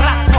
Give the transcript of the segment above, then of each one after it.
raza.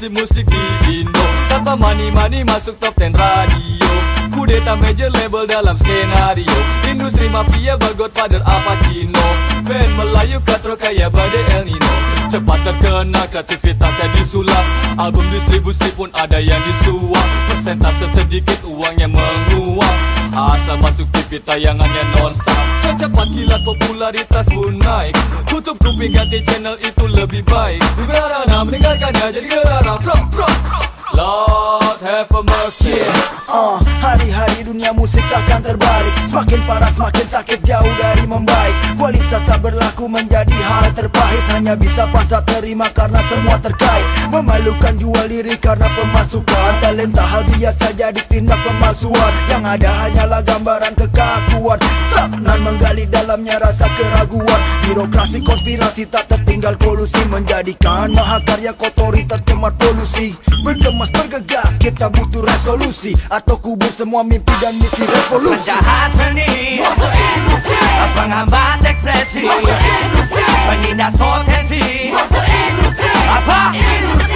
Revolusi musik di Indo. Tanpa money-money masuk top 10 radio. Kudeta major label dalam skenario. Industri mafia bergodfather apa Cino Band Melayu katro kaya badai El Nino. Cepat terkenal kreativitasnya disulap. Album distribusi pun ada yang disuap. Persentase sedikit uang yang menguap Asal masuk TV tayangannya non-stop. Secepat kilat popularitas pun naik. Tutup kuping ganti channel itu lebih baik. Berana mendengarkannya jadi gerara Pro, pro, pro Lord have mercy. Yeah. uh, Hari-hari dunia musik seakan terbalik. Semakin parah semakin sakit jauh dari membaik. Kualitas tak berlaku menjadi hal terpahit Hanya bisa pasrah terima karena semua terkait. Memalukan jual diri karena pemasukan. Talenta hal biasa jadi tindak pemalsuan. Yang ada hanyalah gambaran kekakuan. Stagnan menggali dalamnya rasa keraguan. Birokrasi konspirasi tak tertinggal kolusi Menjadikan mahakarya kotori tercemar polusi. Berkemas bergegas kita butuh resolusi. Atau kubur semua mimpi dan misi revolusi. Penjahat seni. Masuk industri. Penghambat ekspresi. Masuk industri Penindas potensi Masuk industri Apa? Industri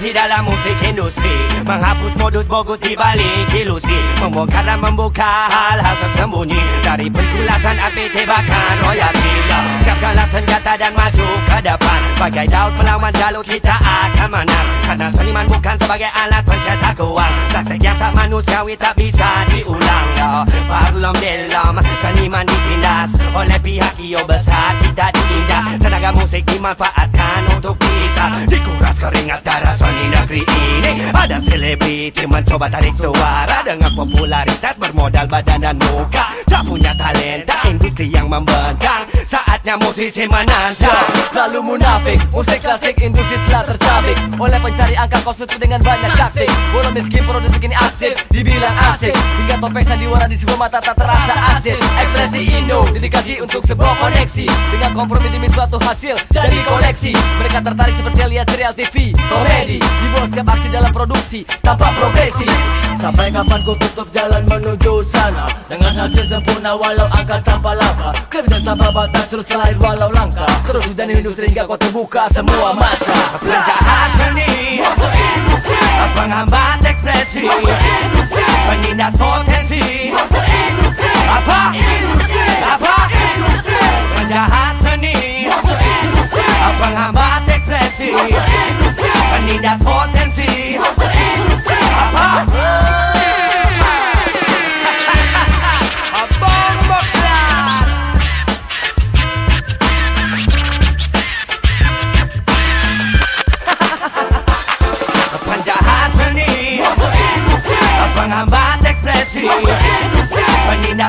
Regenerasi dalam musik industri. Menghapus modus bogus di balik ilusi. Membongkar dan membuka hal-hal tersembunyi Dari penculasan APT bahkan royalti. Ya. Siapkanlah senjata dan maju ke depan. Bagai Daud melawan jalur kita akan menang. Karena seniman bukan sebagai alat pencetak uang. Praktek yang tak manusiawi tak bisa diulang. Ya. Parlom delom seniman ditindas Oleh pihak iyo besar. Kita diinjak Tenaga musik dimanfaatkan untuk bisa Dikuras keringat darah negeri ini. Ada selebriti mencoba tarik suara Dengan popularitas bermodal badan dan muka. Tak punya talenta industri yang membentang. Saatnya musisi menantang. Selalu munafik Musik klasik industri telah tercabik Oleh pencari angka kosut dengan banyak taktik. Walau miskin produksi kini aktif. Dibilang asik. Sehingga topeng sandiwara di sebuah mata tak terasa asik Ekspresi Indo Dedikasi untuk sebuah koneksi. Dengan kompromi demi suatu hasil Jadi koleksi. Mereka tertarik seperti lihat serial TV Komedi. Dibuat setiap aksi dalam produksi Tanpa progresi. Sampai kapan ku tutup jalan menuju sana? Dengan hasil sempurna walau angka tanpa laba. Kerja tanpa batas terus lahir walau langka. Terus hujan industri hingga kau terbuka semua mata. Penjahat seni Masuk industri Penghambat ekspresi Masuk